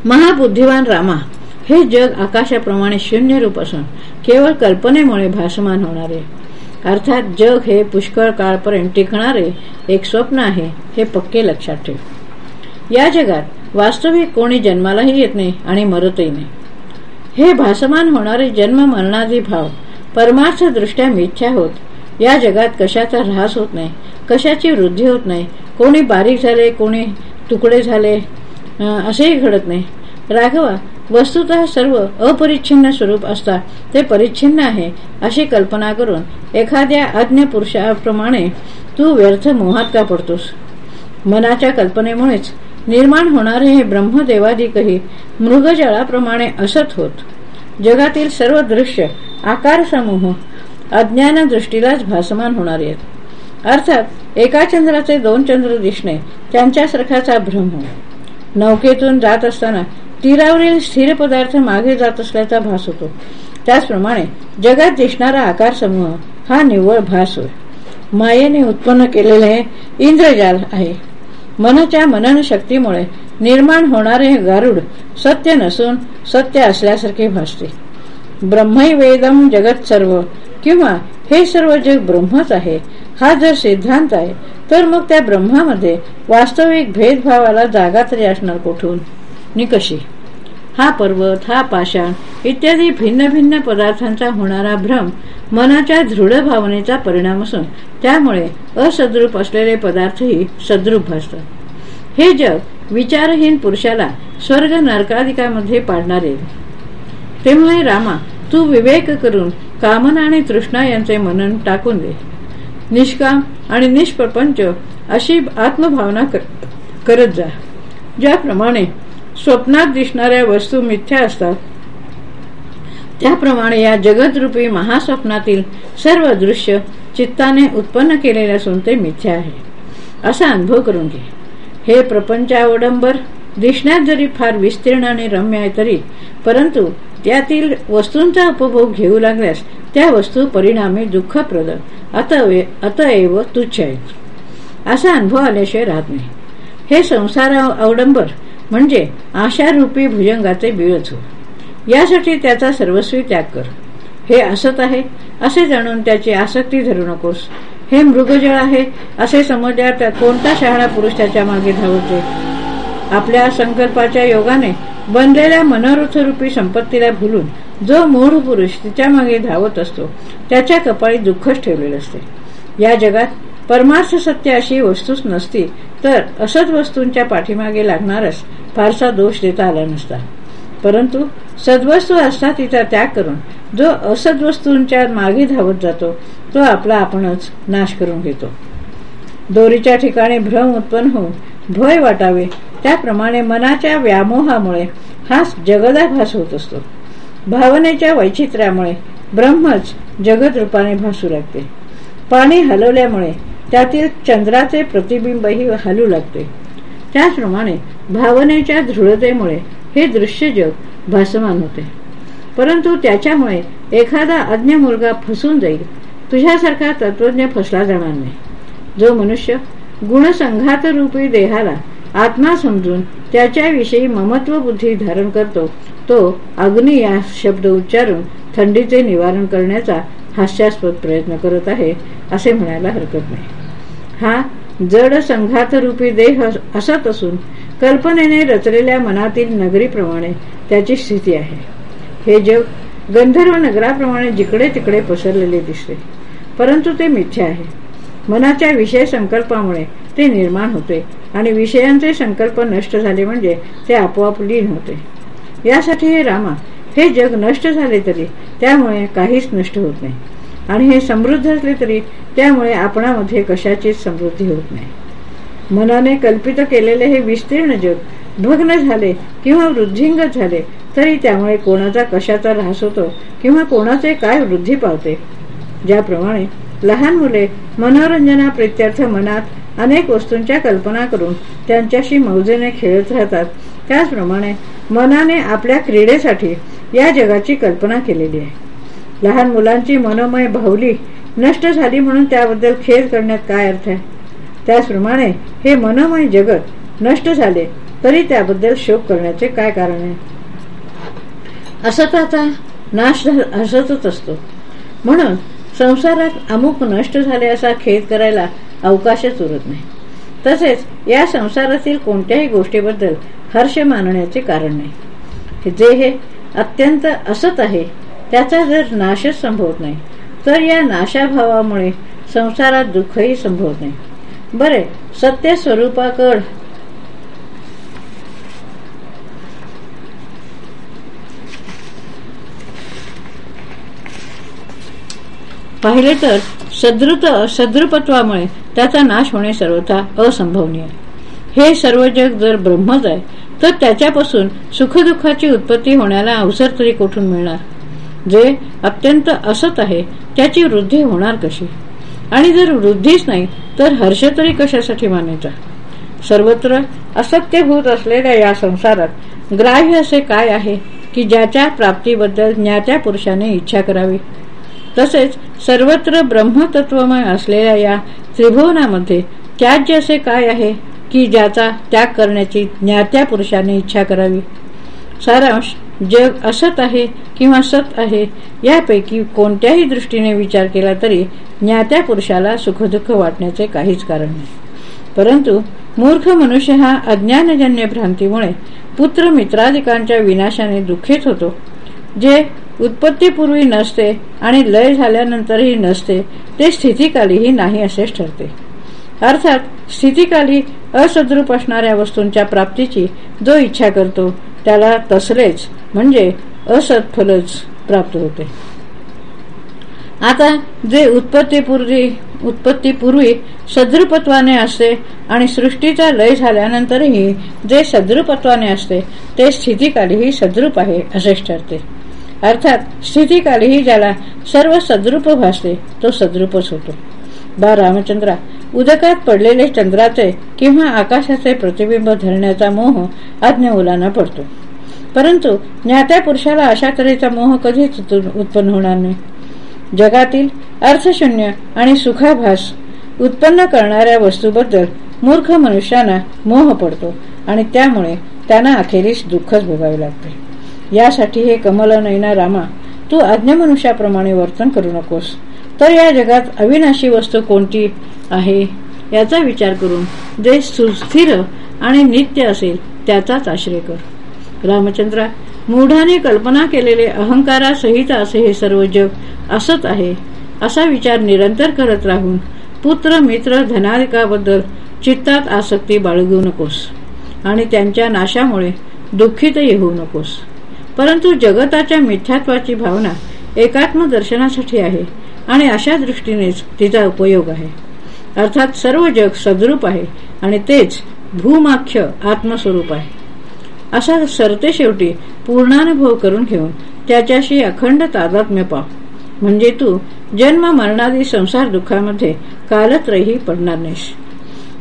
महाबुद्धिवान रामा हे जग आकाशाप्रमाणे शून्य रूप असून केवळ कल्पनेमुळे भासमान होणारे. अर्थात जग हे पुष्कळ काळपर्यंत टिकणारे एक स्वप्न आहे हे पक्के लक्षात ठेव. या जगात वास्तविक कोणी जन्मालाही येत नाही आणि मरतही नाही. हे भासमान होणारे जन्म मरणादी भाव परमार्थ दृष्ट्या मिथ्या होत. या जगात कशाचा ऱ्हास होत नाही कशाची वृद्धी होत नाही कोणी बारीक झाले कोणी तुकडे झाले असेही घडत नाही. राघवा वस्तुत सर्व अपरिच्छिन्न स्वरूप असता ते परिच्छिन्न आहे अशी कल्पना करून एखाद्या अज्ञ पुरुषाप्रमाणे तू व्यर्थ मोहात का पडतोस? मनाच्या कल्पनेमुळेच निर्माण होणारे हे ब्रह्मदेवादिकही मृगजळाप्रमाणे असत होत. जगातील सर्व दृश्य आकार समूह अज्ञान दृष्टीलाच भासमान होणारे आहेत. अर्थात एका चंद्राचे दोन चंद्र दिसणे त्यांच्यासारखाचा भ्रम हो नौकेतून जात असताना तीरावरील स्थिर पदार्थ मागे जात असल्याचा भास होतो. त्याचप्रमाणे जगात दिसणारा आकार समूह हा निव्वळ भास होय. मायेने उत्पन्न केलेले इंद्रजाल आहे. मनाच्या मनन शक्तीमुळे निर्माण होणारे गारुड सत्य नसून सत्य असल्यासारखे भासते. ब्रह्मै वेदम जगत सर्व किंवा हे सर्व जग ब्रह्मच आहे हा जर सिद्धांत आहे तर मग त्या ब्रह्मामध्ये वास्तविक भेदभावाला जागा तरी असणार कुठून? निकशी हा पर्वत हा पाषाण इत्यादी भिन्न भिन्न पदार्थांचा होणारा भ्रम मनाच्या दृढ भावनेचा परिणाम असून त्यामुळे असद्रूप असलेले पदार्थही सद्रूप भासतात हे जग विचारहीन पुरुषाला स्वर्ग नरकाधिकामध्ये पाडणारे. तेव्हा रामा तू विवेक करून कामना आणि तृष्णा यांचे मनन टाकून दे. निष्काम आणि निष्प्रपंच अशी आत्मभावना करत जा. ज्याप्रमाणे स्वप्नात दिसणाऱ्या वस्तू मिथ्या असतात. त्याप्रमाणे या जगदरूपी महास्वप्नातील सर्व दृश्य चित्ताने उत्पन्न केलेले असून ते मिथ्या आहे. असा अनुभव करून घे. हे प्रपंचावडंबर दिसण्यात जरी फार विस्तीर्ण आणि रम्य आहे तरी परंतु त्यातील वस्तूंचा उपभोग घेऊ लागल्यास त्या वस्तू परिणामी दुःखप्रद अतएव तुच्छ आहेत. असा अनुभव आल्याशिवाय राहत नाही. हे संसार अवडंबर म्हणजे आशारूपी भुजंगाचे बिळच हो यासाठी त्याचा सर्वस्वी त्याग कर. हे असत आहे असे जाणून त्याची आसक्ती धरू नकोस. हे मृगजळ आहे असे समजल्यावर कोणता शहाणा पुरुष त्याच्यामागे धावतो आपल्या संकल्पाच्या योगाने बनलेल्या मनोरथरूपी संपत्तीला भुलून जो मूढ पुरुष तिच्यामागे धावत असतो त्याच्या कपाळी दुःखच ठेवलेले असते. या जगात परमार्थ सत्य अशी वस्तूच नसती तर असत वस्तूंच्या पाठीमागे लागणारच फारसा दोष देता आला नसता. परंतु सद्वस्तू असता तिचा त्याग करून जो असद्वस्तूंच्या मागे धावत जातो तो आपला आपणच नाश करून घेतो. दोरीच्या ठिकाणी भ्रम उत्पन्न होऊन भय वाटावे त्याप्रमाणे मनाच्या व्यामोहामुळे हा जगदाभास होत असतो. भावनेच्या वैचित्र्यामुळे ब्रह्मच जगद रूपाने भासू लागते. पाणी हलवल्यामुळे त्यातील चंद्राचे प्रतिबिंबही हलू लागते. त्याचप्रमाणे भावनेच्या दृढतेमुळे हे दृश्य जग भासमान होते. परंतु त्याच्यामुळे एखादा अज्ञ मुलगा फसून जाईल तुझ्यासारखा तत्वज्ञ फसला जाणार नाही. जो मनुष्य गुणसंघात रूपी देहाला आत्मा समजून त्याच्याविषयी ममत्व बुद्धी धारण करतो तो अग्नी या शब्द उच्चारून थंडीचे निवारण करण्याचा हास्यास्पद प्रयत्न करत आहे असे म्हणायला हरकत नाही. हा जड संघात रूपी देह असत असून कल्पनेने रचलेल्या मनातील नगरीप्रमाणे त्याची स्थिती आहे. हे जग गंधर्व नगराप्रमाणे जिकडे तिकडे पसरलेले दिसते. परंतु ते मिथ्य आहे. मनाच्या विषय संकल्पामुळे ते निर्माण होते आणि विषयांचे संकल्प नष्ट झाले म्हणजे ते आपोआप लीन होते. यासाठी हे रामा हे जग नष्ट झाले तरी त्यामुळे काहीच नष्ट होत नाही. आणि हे समृद्ध असले तरी त्यामुळे आपणामध्ये कशाचीच समृद्धी होत नाही. मनाने कल्पित केलेले हे विस्तीर्ण जग भग्न झाले किंवा वृद्धिंगत झाले तरी त्यामुळे कोणाचा कशाचा ऱ्हास होतो किंवा कोणाचे काय वृद्धी पावते? ज्याप्रमाणे लहान मुले मनोरंजना प्रित्यर्थ मनात अनेक वस्तूंच्या कल्पना करून त्यांच्याशी मौजेने खेळत राहतात त्याचप्रमाणे मनाने आपल्या क्रीडेसाठी या जगाची कल्पना केलेली आहे. लहान मुलांची मनोमय भावली नष्ट झाली म्हणून त्याबद्दल खेद करण्यात काय अर्थ आहे? त्याचप्रमाणे हे मनोमय जगत नष्ट झाले तरी त्याबद्दल शोक करण्याचे काय कारण आहे? असताचा नाश असतच असतो. म्हणून संसारात अमुक नष्ट झाले असा खेद करायला अवकाशच उरत नाही. तसेच या संसारातील कोणत्याही गोष्टीबद्दल हर्ष मानण्याचे कारण नाही. जे हे अत्यंत असत आहे त्याचा जर नाशच संभवत नाही तर या नाशाभावामुळे संसारात दुःखही संभवत नाही. बरे सत्य स्वरूपाकड पाहिले तर सद्रुत सदृपत्वामुळे त्याचा नाश होणे सर्वथा असंभवनीय. हे सर्व जग जर ब्रह्मच आहे तर त्याच्यापासून सुखदुःखाची उत्पत्ती होण्याला अवसर तरी कुठून मिळणार? जे अत्यंत असत आहे त्याची वृद्धी होणार कशी? आणि जर वृद्धीच नाही तर हर्ष तरी कशासाठी मानायचा? सर्वत्र असत्य होत असलेल्या या संसारात ग्राह्य असे काय आहे की ज्याच्या प्राप्तीबद्दल ज्ञात्या पुरुषाने इच्छा करावी? तसेच सर्वत्र ब्रह्मतत्वमय असलेल्या या त्रिभुवनामध्ये त्याज्य असे काय आहे की ज्याचा त्याग करण्याची ज्ञात्या पुरुषाने इच्छा करावी? सारांश जग असत आहे किंवा सत आहे यापैकी कोणत्याही दृष्टीने विचार केला तरी ज्ञात्या पुरुषाला सुखदुःख वाटण्याचे काहीच कारण नाही. परंतु मूर्ख मनुष्य हा अज्ञानजन्य भ्रांतीमुळे पुत्र मित्राधिकांच्या विनाशाने दुःखीत होतो जे उत्पत्तीपूर्वी नसते आणि लय झाल्यानंतरही नसते ते स्थितीकालीही नाही असेच ठरते. अर्थात स्थितीकाली असद्रूप असणाऱ्या वस्तूंच्या प्राप्तीची जो इच्छा करतो त्याला तसलेच म्हणजे असत्फलच प्राप्त होते. आता जे उत्पत्तीपूर्वी उत्पत्तीपूर्वी सद्रुपत्वाने असते आणि सृष्टीचा लय झाल्यानंतरही जे सद्रुपत्वाने असते ते स्थितीकालीही सद्रूप आहे असेच ठरते. अर्थात स्थितीकालीही ज्याला सर्व सद्रूप भासते तो सद्रूपच होतो. बा रामचंद्रा. उदकात पडलेले चंद्राचे किंवा आकाशाचे प्रतिबिंब धरण्याचा मोह अज्ञ मुलांना पडतो. परंतु ज्ञात्या पुरुषाला अशा तऱ्हेचा मोह कधीच उत्पन्न होणार नाही. जगातील अर्थशून्य आणि सुखाभास उत्पन्न करणाऱ्या वस्तूबद्दल मूर्ख मनुष्याना मोह पडतो आणि त्यामुळे त्यांना अखेरीस दुःखच भोगावे लागते. यासाठी हे कमल नैना रामा तू अज्ञ मनुष्याप्रमाणे वर्तन करू नकोस. तर या जगात अविनाशी वस्तू कोणती आहे? याचा विचार करून जे सुस्थिर आणि नित्य असेल त्याचाच आश्रय कर. रामचंद्रा मूढाने कल्पना केलेले अहंकारासहित असे हे सर्व जग असत आहे असा विचार निरंतर करत राहून पुत्र मित्र धनाधिकाबद्दल चित्तात आसक्ती बाळगू नकोस आणि त्यांच्या नाशामुळे दुःखितही होऊ नकोस. परंतु जगताच्या मिथ्यात्वाची भावना एकात्म दर्शनासाठी आहे. आणि अशा दृष्टीनेच तिचा उपयोग आहे. अर्थात सर्व जग सद्रूप आहे आणि तेच भूमाख्य आत्मस्वरूप आहे. असा सरते शेवटी पूर्णानुभव करून घेऊन त्याच्याशी अखंड तादात्म्य पाव म्हणजे तू जन्म मरणादी संसार दुःखामध्ये कालत्रही पडणार नाहीस.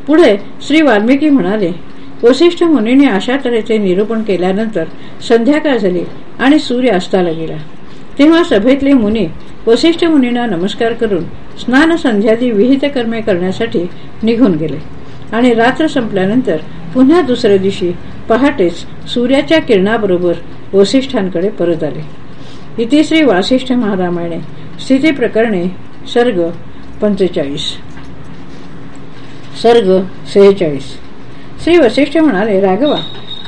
पुढे श्री वाल्मिकी म्हणाले वसिष्ठ मुनीने अशा तऱ्हेचे निरूपण केल्यानंतर संध्याकाळ झाली आणि सूर्य अस्ताला गेला. तेव्हा सभेतले मुनी वसिष्ठ मुनींना नमस्कार करून स्नान संध्यादी विहित कर्मे करण्यासाठी निघून गेले. आणि रात्र संपल्यानंतर पुन्हा दुसऱ्या दिवशी पहाटेच सूर्याच्या किरणाबरोबर वसिष्ठांकडे परत आले. इथे वासिष्ठ महारामायणे स्थिती प्रकरणे सर्ग पंचेचाळीस. सर्ग सेहेचाळीस. श्री वसिष्ठ म्हणाले राघवा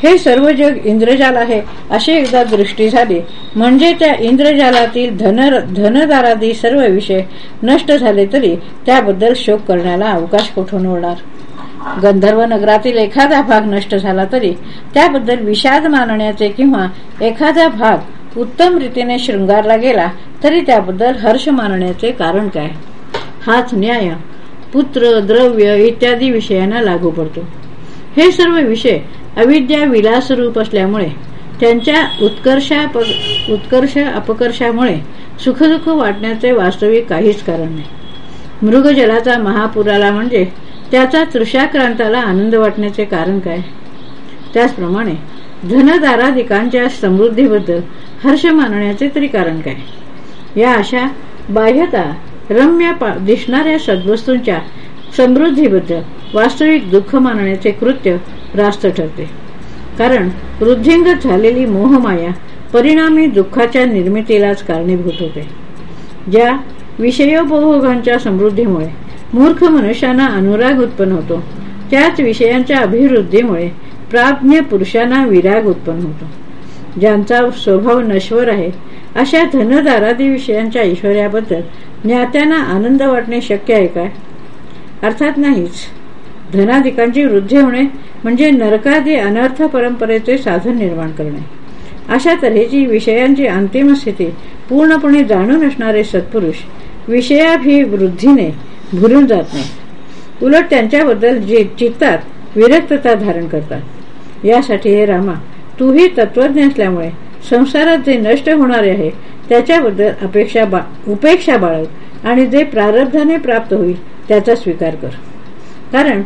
हे सर्व जग इंद्रजाल आहे अशी एकदा दृष्टी झाली. म्हणजे त्या इंद्रजालातील धन धनदारादी सर्व विषय नष्ट झाले तरी त्याबद्दल शोक करण्याला अवकाश कुठून होणार गंधर्व नगरातील एखादा भाग नष्ट झाला तरी त्याबद्दल विषाद मानण्याचे किंवा एखादा भाग उत्तम रीतीने शृंगारला गेला तरी त्याबद्दल हर्ष मानण्याचे कारण काय? हाच न्याय. पुत्र द्रव्य इत्यादी विषयांना लागू पडतो. हे सर्व विषय अविद्या विलास रूप असल्यामुळे त्यांच्या उत्कर्षा उत्कर्ष अपकर्षामुळे सुखदुःख वाटण्याचे वास्तविक काहीच कारण नाही. मृगजलाचा महापुराला म्हणजे त्याचा तृषाक्रांताला आनंद वाटण्याचे कारण काय? त्याचप्रमाणे धनदाराधिकांच्या समृद्धीबद्दल हर्ष मानण्याचे तरी कारण काय? या अशा बाह्यता रम्य दिसणाऱ्या सद्वस्तूंच्या समृद्धीबद्दल वास्तविक दुःख मानण्याचे कृत्य रास्त ठरते. कारण वृद्धिंगत झालेली मोहमाया परिणामी दुःखाच्या निर्मितीलाच कारणीभूत होते. ज्या विषयोपभोगांच्या समृद्धीमुळे मूर्ख मनुष्यांना अनुराग उत्पन्न होतो त्याच विषयांच्या अभिवृद्धीमुळे प्राज्ञ पुरुषांना विराग उत्पन्न होतो. ज्यांचा स्वभाव नश्वर आहे अशा धनदारादी विषयांच्या ऐश्वर्याबद्दल ज्ञात्यांना आनंद वाटणे शक्य आहे काय? अर्थात नाहीच. धनाधिकांची वृद्धी होणे म्हणजे नरकादी अनर्थ परंपरेचे साधन निर्माण करणे. अशा तऱ्हेची विषयांची अंतिम स्थिती पूर्णपणे जाणून असणारे सत्पुरुष विषयाभिवृद्धीने भुलून जात नाही उलट त्यांच्याबद्दल जे चित्तात विरक्तता धारण करतात. यासाठी हे रामा तूही तत्वज्ञ असल्यामुळे संसारात जे नष्ट होणारे आहे त्याच्याबद्दल अपेक्षा बा उपेक्षा बाळग आणि जे प्रारब्धाने प्राप्त होईल त्याचा स्वीकार कर. कारण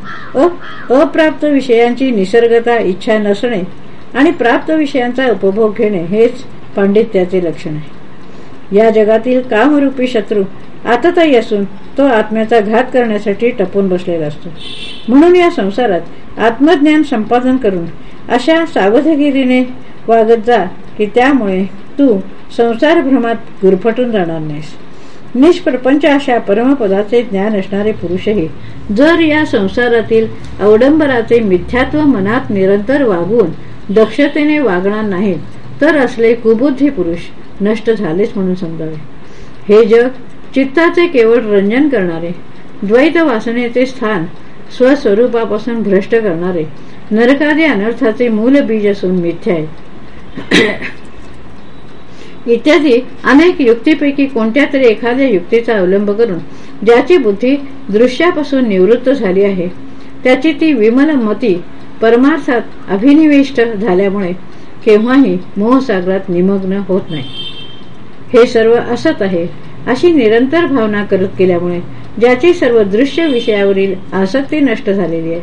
अप्राप्त विषयांची निसर्गता इच्छा नसणे आणि प्राप्त विषयांचा उपभोग घेणे हेच पांडित्याचे लक्षण आहे. या जगातील कामरूपी शत्रू आतताई असून तो आत्म्याचा घात करण्यासाठी टपून बसलेला असतो. म्हणून या संसारात आत्मज्ञान संपादन करून अशा सावधगिरीने वागत जा की त्यामुळे तू संसार भ्रमात गुरफटून जाणार नाहीस. निष्प्रपंच अशा परमपदाचे ज्ञान असणारे पुरुषही जर या संसारातील अवडंबराचे मिथ्यात्व मनात निरंतर वागून दक्षतेने वागणार नाहीत तर असले कुबुद्धी पुरुष नष्ट झालेच म्हणून समजावे. हे जग चित्ताचे केवळ रंजन करणारे द्वैत वासनेचे स्थान स्वस्वरूपापासून भ्रष्ट करणारे नरकादी अनर्थाचे मूल बीज असून मिथ्या आहे इत्यादी अनेक युक्तीपैकी कोणत्या तरी एखाद्या युक्तीचा अवलंब करून ज्याची बुद्धी दृश्यापासून निवृत्त झाली आहे त्याची ती विमल मती परमार्थात अभिनिविष्ट झाल्यामुळे केव्हाही मोहसागरात निमग्न होत नाही. हे सर्व असत आहे अशी निरंतर भावना करत केल्यामुळे ज्याची सर्व दृश्य विषयावरील आसक्ती नष्ट झालेली आहे.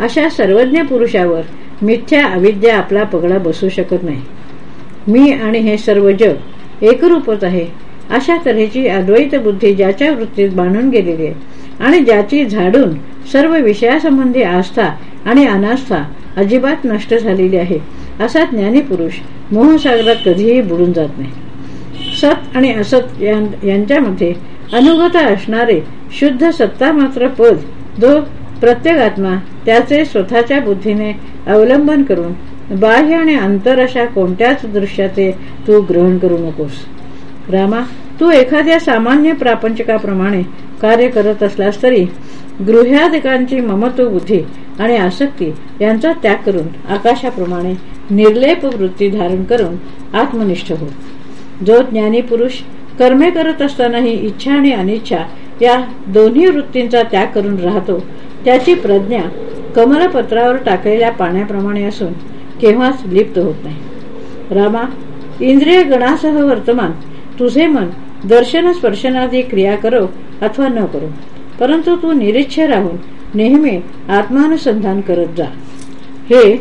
अशा सर्वज्ञ पुरुषावर मिथ्या अविद्या आपला पगडा बसू शकत नाही. मी आणि हे सर्व जग एकरूपच आहे. अशा तऱ्हेची अद्वैत बुद्धी ज्याच्या वृत्तीत बांधून गेलेली आहे आणि ज्याची झाडून सर्व विषयासंबंधी आस्था आणि अनास्था अजिबात नष्ट झालेली आहे. असा ज्ञानी पुरुष मोहसागरात कधीही बुडून जात नाही. सत आणि असत यांच्यामध्ये अनुगत असणारे शुद्ध सत्ता मात्र पद जो प्रत्येक आत्मा त्याचे स्वतःच्या बुद्धीने अवलंबन करून बाह्य आणि अंतर अशा कोणत्याच दृश्याचे तू ग्रहण करू नकोस. रामा तू एखाद्या सामान्य प्रापंचकाप्रमाणे कार्य करत असलास तरी गृह्यादिकांची ममत्व बुद्धी आणि आसक्ती यांचा त्याग करून आकाशाप्रमाणे निर्लेप वृत्ती धारण करून आत्मनिष्ठ हो. जो ज्ञानी पुरुष कर्मे करत असतानाही इच्छा आणि अनिच्छा या दोन्ही वृत्तींचा त्याग करून राहतो त्याची प्रज्ञा कमलपत्रावर टाकलेल्या पाण्याप्रमाणे असून केव्हाच लिप्त होत नाही. रामा इंद्रिय गणासह वर्तमान तुझे मन दर्शन स्पर्शनादी क्रिया करो अथवा न करो परंतु तू निरीच्छ राहून नेहमी आत्मानुसंधान करत जा. हे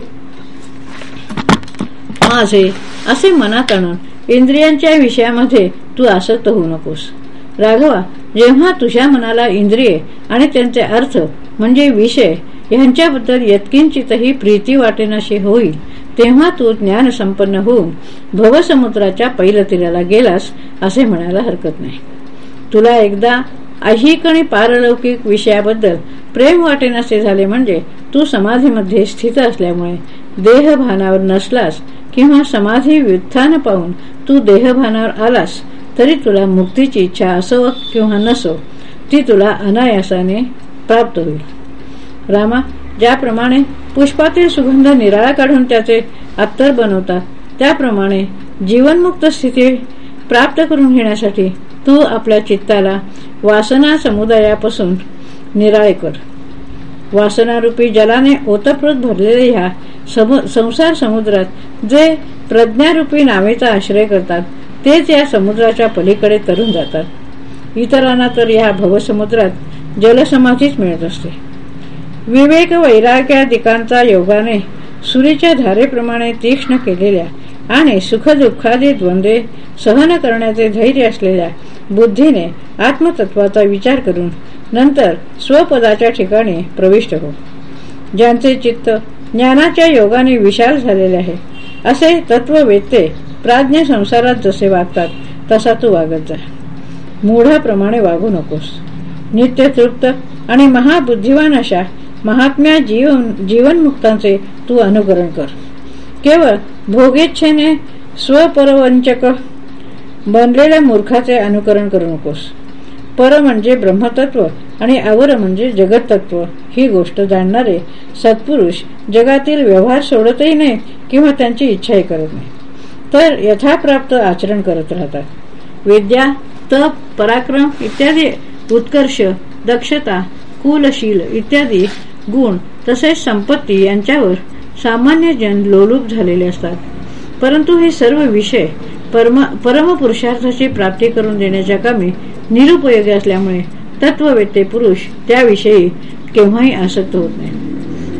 माझे असे मनात आणून इंद्रियांच्या विषयामध्ये तू आसक्त होऊ नकोस. राघवा जेव्हा तुझ्या मनाला इंद्रिये आणि त्यांचे अर्थ म्हणजे विषय यांच्याबद्दल यत्किंचितही प्रीती वाटेनाशी होईल तेव्हा तू ज्ञान संपन्न होऊन भवसमुद्राच्या पैलतीराला गेलास असे म्हणायला हरकत नाही. तुला एकदा ऐहिक आणि पारलौकिक विषयाबद्दल प्रेम वाटेनासे झाले म्हणजे तू समाधीमध्ये स्थित असल्यामुळे देहभानावर नसलास किंवा समाधी व्युत्थान पाहून तू देहभानावर आलास तरी तुला मुक्तीची इच्छा असो किंवा नसो ती तुला अनायासाने प्राप्त होईल. रामा ज्याप्रमाणे पुष्पातील सुगंध निराळा काढून त्याचे अत्तर बनवतात त्याप्रमाणे जीवनमुक्त स्थिती प्राप्त करून घेण्यासाठी तू आपल्या चित्ताला वासना समुदायापासून निराळे कर. वासनारूपी जलाने ओतप्रोत भरलेले ह्या संसार समुद्रात जे प्रज्ञारूपी नावेचा आश्रय करतात तेच या समुद्राच्या पलीकडे तरून जातात. इतरांना तर या भवसमुद्रात जलसमाधीच मिळत असते. विवेक वैराग्यादिकांचा योगाने सुरीच्या धारेप्रमाणे तीक्ष्ण केलेल्या आणि सुखदुःखादी द्वंद्वे सहन करण्याचे धैर्य असलेल्या बुद्धीने आत्मतत्वाचा विचार करून नंतर स्वपदाच्या ठिकाणी प्रविष्ट हो. ज्यांचे चित्त ज्ञानाच्या योगाने विशाल झालेले आहे असे तत्ववेत्ते प्राज्ञ संसारात जसे वागतात तसा तू वागत जा. मूढाप्रमाणे वागू नकोस. नित्य तृप्त आणि महाबुद्धिवान अशा महात्म्या जीवन जीवनमुक्तांचे तू अनुकरण कर. केवळ भोगेच्छेने स्वपरवंचक बनलेल्या मूर्खाचे अनुकरण करू नकोस. पर म्हणजे ब्रह्मतत्व आणि अवर म्हणजे जगतत्व ही गोष्ट जाणणारे सत्पुरुष जगातील व्यवहार सोडतही नाही किंवा त्यांची इच्छाही करत नाही. तर यथाप्राप्त आचरण करत राहतात. विद्या तप पराक्रम इत्यादी उत्कर्ष दक्षता कुलशील इत्यादी गुण तसेच संपत्ती यांच्यावर सामान्य जन लोलूप झालेले असतात. परंतु हे सर्व विषय परमपुरुषार्थाची प्राप्ती करून देण्याच्या कामी निरुपयोगी असल्यामुळे तत्ववेते पुरुष त्याविषयी केव्हाही आसक्त होत नाही.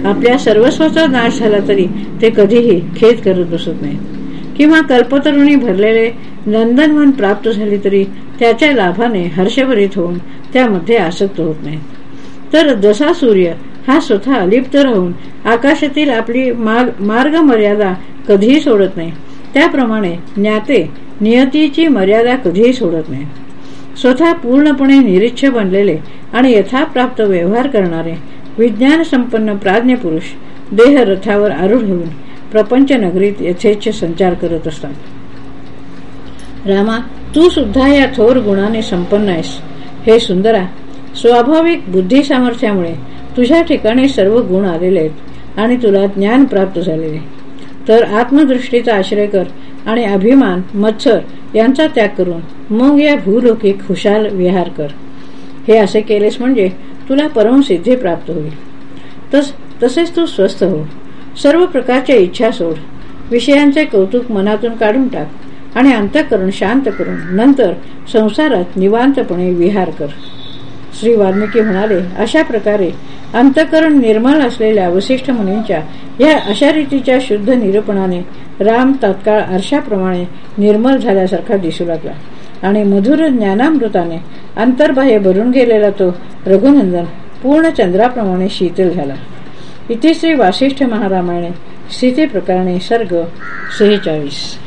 आपल्या सर्वस्वाचा नाश झाला तरी ते कधीही खेद करत बसत नाही. किंवा कल्पतरुणी भरलेले नंदनवन प्राप्त झाले तरी त्याच्या लाभाने हर्षभरीत होऊन त्यामध्ये आसक्त होत नाही. तर जसा सूर्य हा स्वतः अलिप्त राहून आकाशातील आपली मार्ग मर्यादा कधीही सोडत नाही. त्याप्रमाणे ज्ञाते नियतीची मर्यादा कधीही सोडत नाही. स्वतः पूर्णपणे निरीच्छ बनलेले आणि यथाप्राप्त व्यवहार करणारे विज्ञान संपन्न प्राज्ञ पुरुष देह रथावर आरूढ होऊन प्रपंच नगरीत यथेच्छ संचार करत असतात. रामा तू सुद्धा या थोर गुणाने संपन्न आहेस. हे सुंदरा स्वाभाविक बुद्धी सामर्थ्यामुळे तुझ्या ठिकाणी सर्व गुण आलेले आहेत आणि तुला ज्ञान प्राप्त झालेले तर आत्मदृष्टीचा आश्रय कर आणि अभिमान मत्सर यांचा त्याग करून मग या भूलोकी खुशाल विहार कर. हे असे केलेस म्हणजे तुला परमसिद्धी प्राप्त होईल. तस तसेच तू स्वस्थ हो. सर्व प्रकारच्या इच्छा सोड. विषयांचे कौतुक मनातून काढून टाक आणि अंतःकरण शांत करून नंतर संसारात निवांतपणे विहार कर. श्री वाल्मिकी म्हणाले अशा प्रकारे अंतकरण निर्मळ असलेल्या वसिष्ठ मुनींच्या या अशा रीतीच्या शुद्ध निरूपणाने राम तत्काळ आरशाप्रमाणे निर्मल झाल्यासारखा दिसू लागला आणि मधुर ज्ञानामृताने अंतर्बाह्य भरून गेलेला तो रघुनंदन पूर्ण चंद्राप्रमाणे शीतल झाला. इथे श्री वासिष्ठ महारामाने स्थिती प्रकरणे सर्ग सेहेचाळीस.